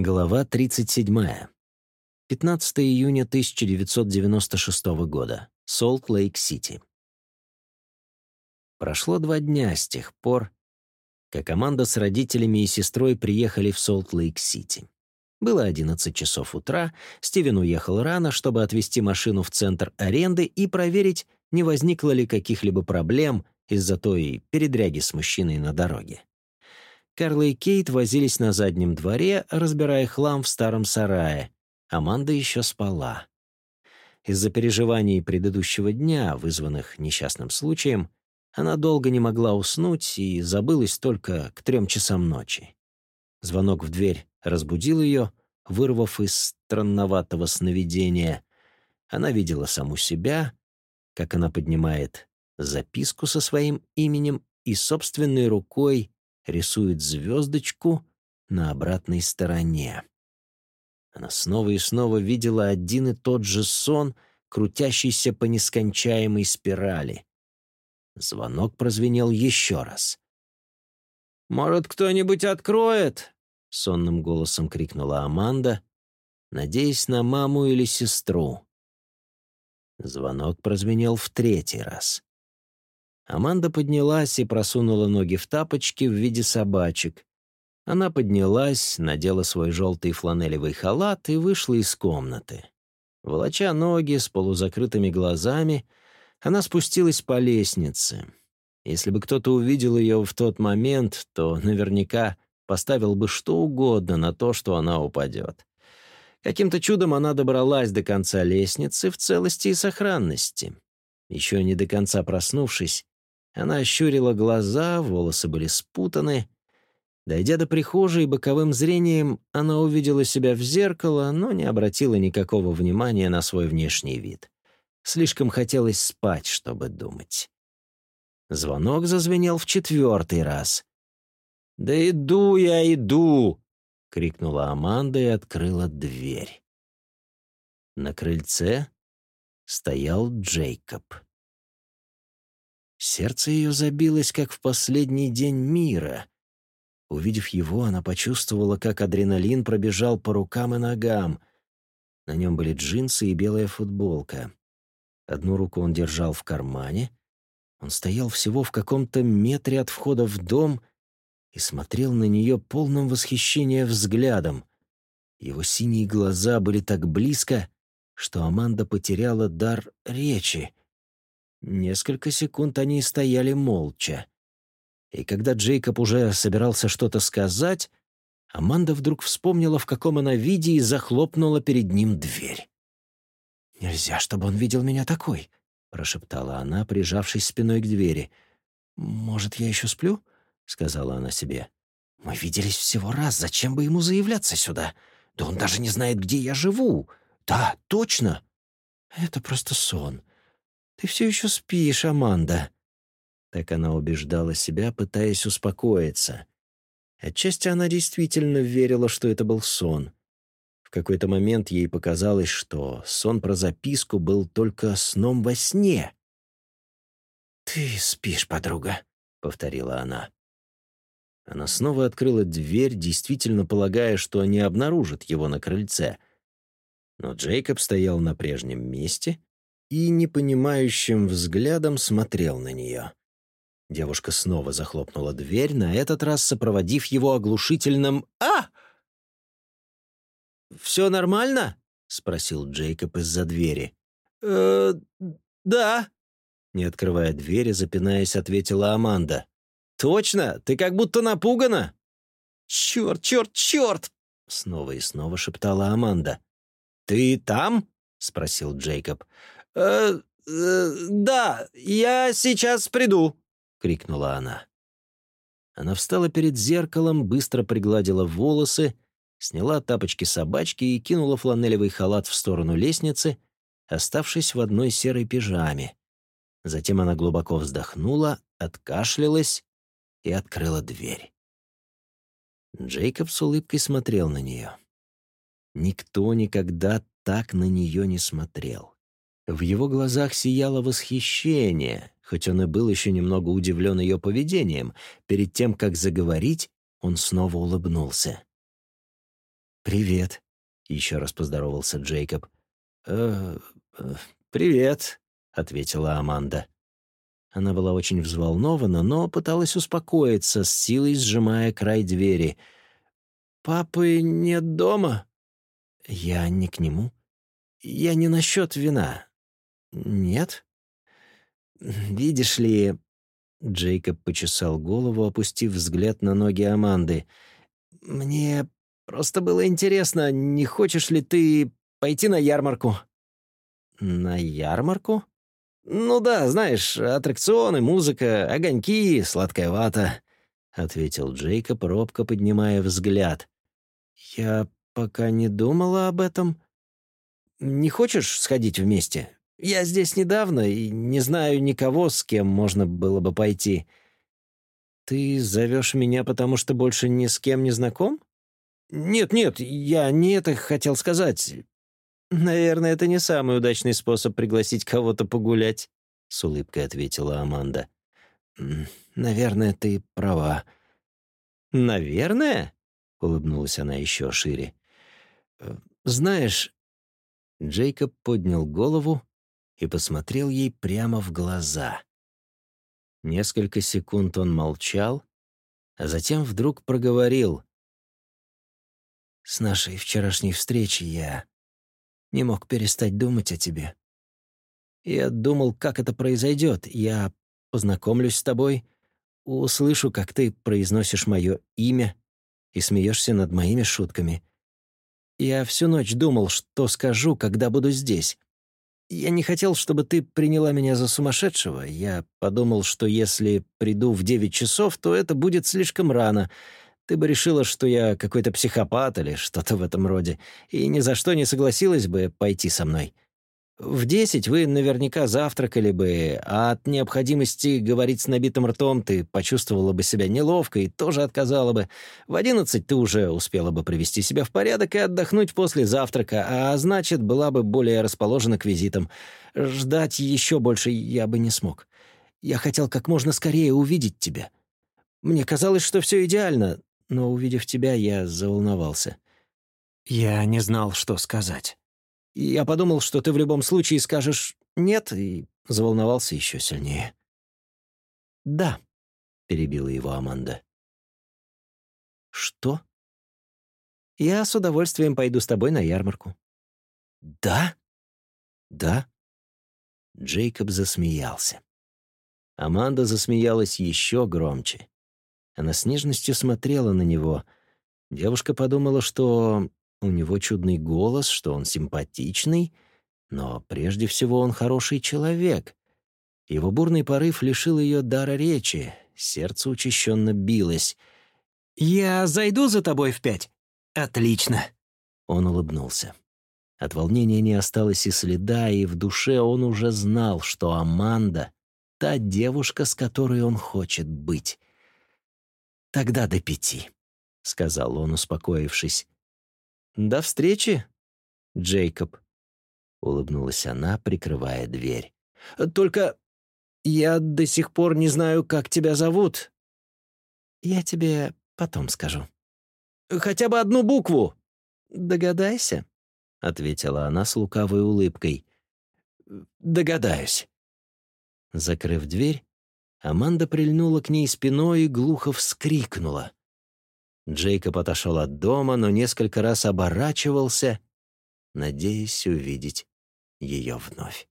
Глава 37. 15 июня 1996 года. Солт-Лейк-Сити. Прошло два дня с тех пор, как Аманда с родителями и сестрой приехали в Солт-Лейк-Сити. Было 11 часов утра, Стивен уехал рано, чтобы отвезти машину в центр аренды и проверить, не возникло ли каких-либо проблем из-за той передряги с мужчиной на дороге. Карла и Кейт возились на заднем дворе, разбирая хлам в старом сарае. Аманда еще спала. Из-за переживаний предыдущего дня, вызванных несчастным случаем, она долго не могла уснуть и забылась только к трем часам ночи. Звонок в дверь разбудил ее, вырвав из странноватого сновидения. Она видела саму себя, как она поднимает записку со своим именем и собственной рукой рисует звездочку на обратной стороне. Она снова и снова видела один и тот же сон, крутящийся по нескончаемой спирали. Звонок прозвенел еще раз. «Может, кто-нибудь откроет?» — сонным голосом крикнула Аманда, надеясь на маму или сестру. Звонок прозвенел в третий раз. Аманда поднялась и просунула ноги в тапочки в виде собачек. Она поднялась, надела свой желтый фланелевый халат и вышла из комнаты. Волоча ноги с полузакрытыми глазами, она спустилась по лестнице. Если бы кто-то увидел ее в тот момент, то наверняка поставил бы что угодно на то, что она упадет. Каким-то чудом она добралась до конца лестницы в целости и сохранности. Еще не до конца проснувшись, она ощурила глаза, волосы были спутаны. Дойдя до прихожей боковым зрением, она увидела себя в зеркало, но не обратила никакого внимания на свой внешний вид. Слишком хотелось спать, чтобы думать. Звонок зазвенел в четвертый раз. «Да иду я, иду!» — крикнула Аманда и открыла дверь. На крыльце стоял Джейкоб. Сердце ее забилось, как в последний день мира. Увидев его, она почувствовала, как адреналин пробежал по рукам и ногам. На нем были джинсы и белая футболка. Одну руку он держал в кармане. Он стоял всего в каком-то метре от входа в дом и смотрел на нее полным восхищения взглядом. Его синие глаза были так близко, что Аманда потеряла дар речи. Несколько секунд они стояли молча. И когда Джейкоб уже собирался что-то сказать, Аманда вдруг вспомнила, в каком она виде, и захлопнула перед ним дверь. «Нельзя, чтобы он видел меня такой», — прошептала она, прижавшись спиной к двери. «Может, я еще сплю?» — сказала она себе. «Мы виделись всего раз, зачем бы ему заявляться сюда? Да он даже не знает, где я живу. Да, точно!» «Это просто сон. «Ты все еще спишь, Аманда». Так она убеждала себя, пытаясь успокоиться. Отчасти она действительно верила, что это был сон. В какой-то момент ей показалось, что сон про записку был только сном во сне. «Ты спишь, подруга», — повторила она. Она снова открыла дверь, действительно полагая, что не обнаружит его на крыльце. Но Джейкоб стоял на прежнем месте, и непонимающим взглядом смотрел на нее. Девушка снова захлопнула дверь, на этот раз сопроводив его оглушительным «А!». «Все нормально?» — спросил Джейкоб из-за двери. «Э, да», — не открывая двери, запинаясь, ответила Аманда. «Точно? Ты как будто напугана?» «Черт, черт, черт!» — снова и снова шептала Аманда. «Ты там?» — спросил Джейкоб. «Э, э, да, я сейчас приду», — крикнула она. Она встала перед зеркалом, быстро пригладила волосы, сняла тапочки-собачки и кинула фланелевый халат в сторону лестницы, оставшись в одной серой пижаме. Затем она глубоко вздохнула, откашлялась и открыла дверь. Джейкоб с улыбкой смотрел на нее. Никто никогда так на нее не смотрел. В его глазах сияло восхищение, хоть он и был еще немного удивлен ее поведением. Перед тем, как заговорить, он снова улыбнулся. «Привет», — еще раз поздоровался Джейкоб. «Э, э, «Привет», — ответила Аманда. Она была очень взволнована, но пыталась успокоиться, с силой сжимая край двери. «Папы нет дома?» «Я не к нему. Я не насчет вина. Нет?» «Видишь ли...» Джейкоб почесал голову, опустив взгляд на ноги Аманды. «Мне просто было интересно, не хочешь ли ты пойти на ярмарку?» «На ярмарку?» «Ну да, знаешь, аттракционы, музыка, огоньки, сладкая вата», — ответил Джейкоб, робко поднимая взгляд. «Я пока не думала об этом. Не хочешь сходить вместе? Я здесь недавно и не знаю никого, с кем можно было бы пойти. Ты зовешь меня, потому что больше ни с кем не знаком? Нет-нет, я не это хотел сказать. «Наверное, это не самый удачный способ пригласить кого-то погулять», — с улыбкой ответила Аманда. «Наверное, ты права». «Наверное?» — улыбнулась она еще шире. «Э, «Знаешь...» Джейкоб поднял голову и посмотрел ей прямо в глаза. Несколько секунд он молчал, а затем вдруг проговорил. «С нашей вчерашней встречи я не мог перестать думать о тебе. Я думал, как это произойдет. Я познакомлюсь с тобой, услышу, как ты произносишь мое имя и смеешься над моими шутками. Я всю ночь думал, что скажу, когда буду здесь. Я не хотел, чтобы ты приняла меня за сумасшедшего. Я подумал, что если приду в девять часов, то это будет слишком рано — ты бы решила, что я какой-то психопат или что-то в этом роде, и ни за что не согласилась бы пойти со мной. В десять вы наверняка завтракали бы, а от необходимости говорить с набитым ртом ты почувствовала бы себя неловко и тоже отказала бы. В одиннадцать ты уже успела бы привести себя в порядок и отдохнуть после завтрака, а значит, была бы более расположена к визитам. Ждать еще больше я бы не смог. Я хотел как можно скорее увидеть тебя. Мне казалось, что все идеально, но, увидев тебя, я заволновался. Я не знал, что сказать. Я подумал, что ты в любом случае скажешь «нет», и заволновался еще сильнее. «Да», — перебила его Аманда. «Что?» «Я с удовольствием пойду с тобой на ярмарку». «Да?» «Да?» Джейкоб засмеялся. Аманда засмеялась еще громче. Она с нежностью смотрела на него. Девушка подумала, что у него чудный голос, что он симпатичный, но прежде всего он хороший человек. Его бурный порыв лишил ее дара речи, сердце учащенно билось. «Я зайду за тобой в пять?» «Отлично!» Он улыбнулся. От волнения не осталось и следа, и в душе он уже знал, что Аманда — та девушка, с которой он хочет быть. «Тогда до пяти», — сказал он, успокоившись. «До встречи, Джейкоб», — улыбнулась она, прикрывая дверь. «Только я до сих пор не знаю, как тебя зовут». «Я тебе потом скажу». «Хотя бы одну букву». «Догадайся», — ответила она с лукавой улыбкой. «Догадаюсь». Закрыв дверь, Аманда прильнула к ней спиной и глухо вскрикнула. Джейкоб отошел от дома, но несколько раз оборачивался, надеясь увидеть ее вновь.